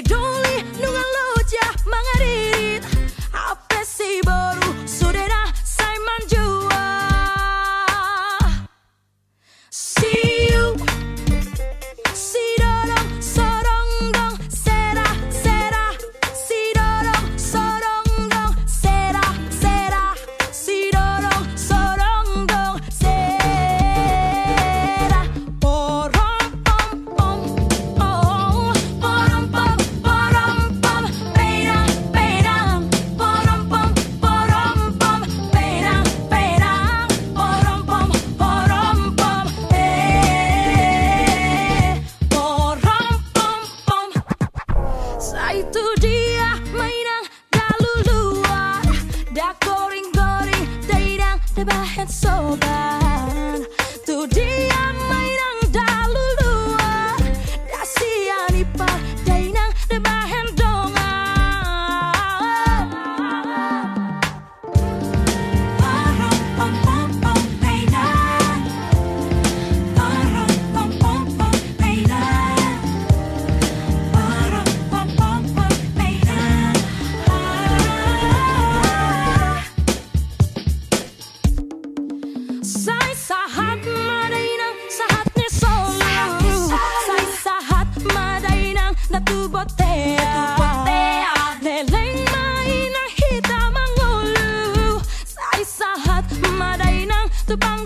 Dolly, no about and bad. the bomb